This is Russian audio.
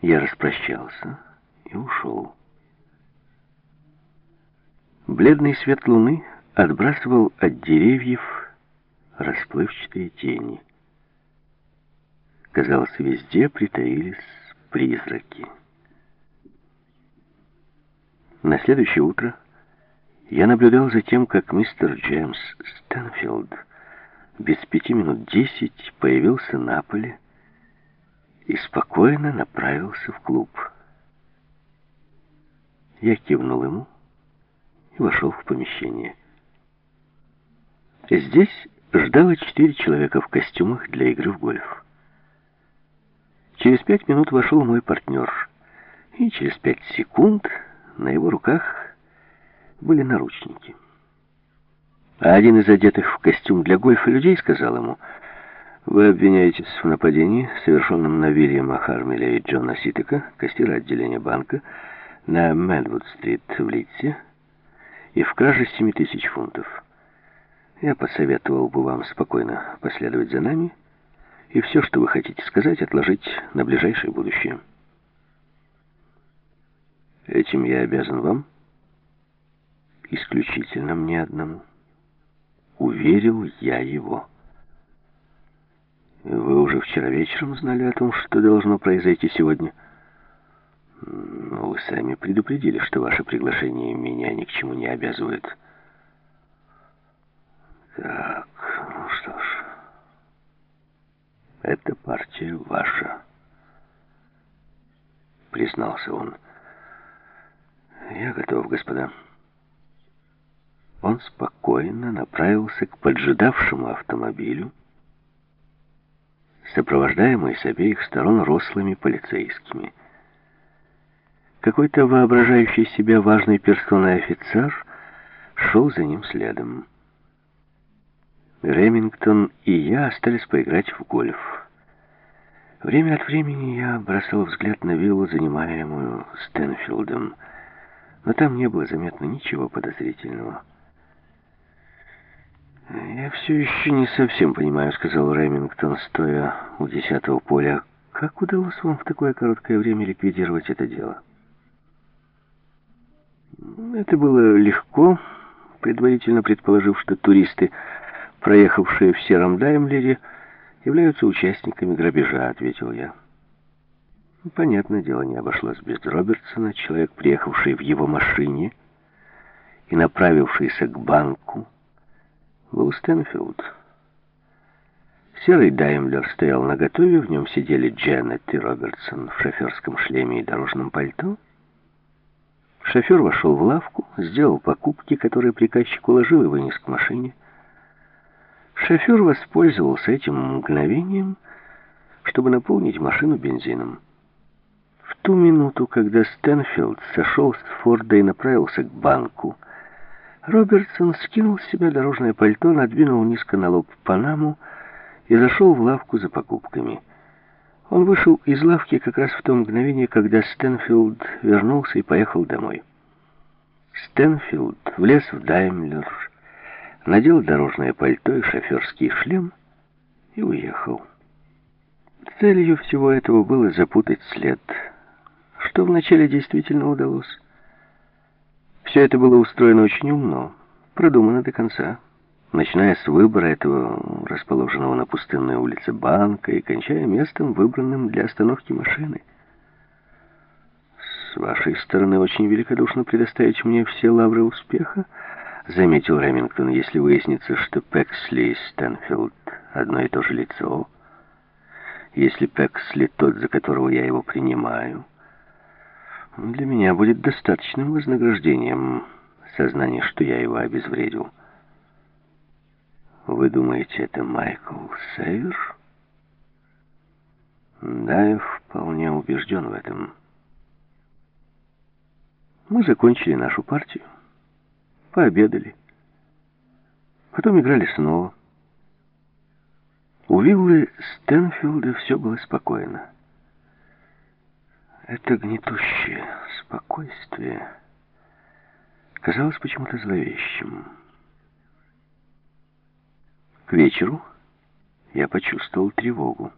Я распрощался и ушел. Бледный свет луны отбрасывал от деревьев расплывчатые тени. Казалось, везде притаились призраки. На следующее утро я наблюдал за тем, как мистер Джеймс Стэнфилд без пяти минут десять появился на поле и спокойно направился в клуб. Я кивнул ему и вошел в помещение. Здесь ждало четыре человека в костюмах для игры в гольф. Через пять минут вошел мой партнер, и через пять секунд на его руках были наручники. А один из одетых в костюм для гольфа людей сказал ему, «Вы обвиняетесь в нападении, совершенном на Вильяма Хармеля и Джона Ситека, кассира отделения банка, на Мэдвуд-стрит в Литсе, и в краже 7 тысяч фунтов. Я посоветовал бы вам спокойно последовать за нами и все, что вы хотите сказать, отложить на ближайшее будущее. Этим я обязан вам, исключительно мне одному. Уверил я его. Вы уже вчера вечером знали о том, что должно произойти сегодня? Но вы сами предупредили, что ваше приглашение меня ни к чему не обязывает. Так, ну что ж. Эта партия ваша, признался он. Я готов, господа. Он спокойно направился к поджидавшему автомобилю, сопровождаемый с обеих сторон рослыми полицейскими. Какой-то воображающий себя важной персоной офицер шел за ним следом. Ремингтон и я остались поиграть в гольф. Время от времени я бросал взгляд на виллу, занимаемую Стэнфилдом, но там не было заметно ничего подозрительного. «Я все еще не совсем понимаю», — сказал Ремингтон, стоя у десятого поля. «Как удалось вам в такое короткое время ликвидировать это дело?» Это было легко, предварительно предположив, что туристы, проехавшие в сером Даймлере, являются участниками грабежа, ответил я. Понятное дело, не обошлось без Робертсона, человек, приехавший в его машине и направившийся к банку, был Стэнфилд. Серый Даймлер стоял наготове, в нем сидели Дженнет и Робертсон в шоферском шлеме и дорожном пальто. Шофер вошел в лавку, сделал покупки, которые приказчик уложил и вынес к машине. Шофер воспользовался этим мгновением, чтобы наполнить машину бензином. В ту минуту, когда Стэнфилд сошел с Форда и направился к банку, Робертсон скинул с себя дорожное пальто, надвинул низко на лоб панаму и зашел в лавку за покупками. Он вышел из лавки как раз в то мгновение, когда Стэнфилд вернулся и поехал домой. Стэнфилд влез в Даймлер, надел дорожное пальто и шоферский шлем и уехал. Целью всего этого было запутать след, что вначале действительно удалось. Все это было устроено очень умно, продумано до конца, начиная с выбора этого расположенного на пустынной улице банка и кончая местом, выбранным для остановки машины. «С вашей стороны очень великодушно предоставить мне все лавры успеха», заметил Ремингтон, «если выяснится, что Пексли и Стэнфилд одно и то же лицо, если Пексли тот, за которого я его принимаю». Для меня будет достаточным вознаграждением сознание, что я его обезвредил. Вы думаете, это Майкл Сейвер? Да, я вполне убежден в этом. Мы закончили нашу партию, пообедали, потом играли снова. У виллы Стэнфилда все было спокойно. Это гнетущее спокойствие казалось почему-то зловещим. К вечеру я почувствовал тревогу.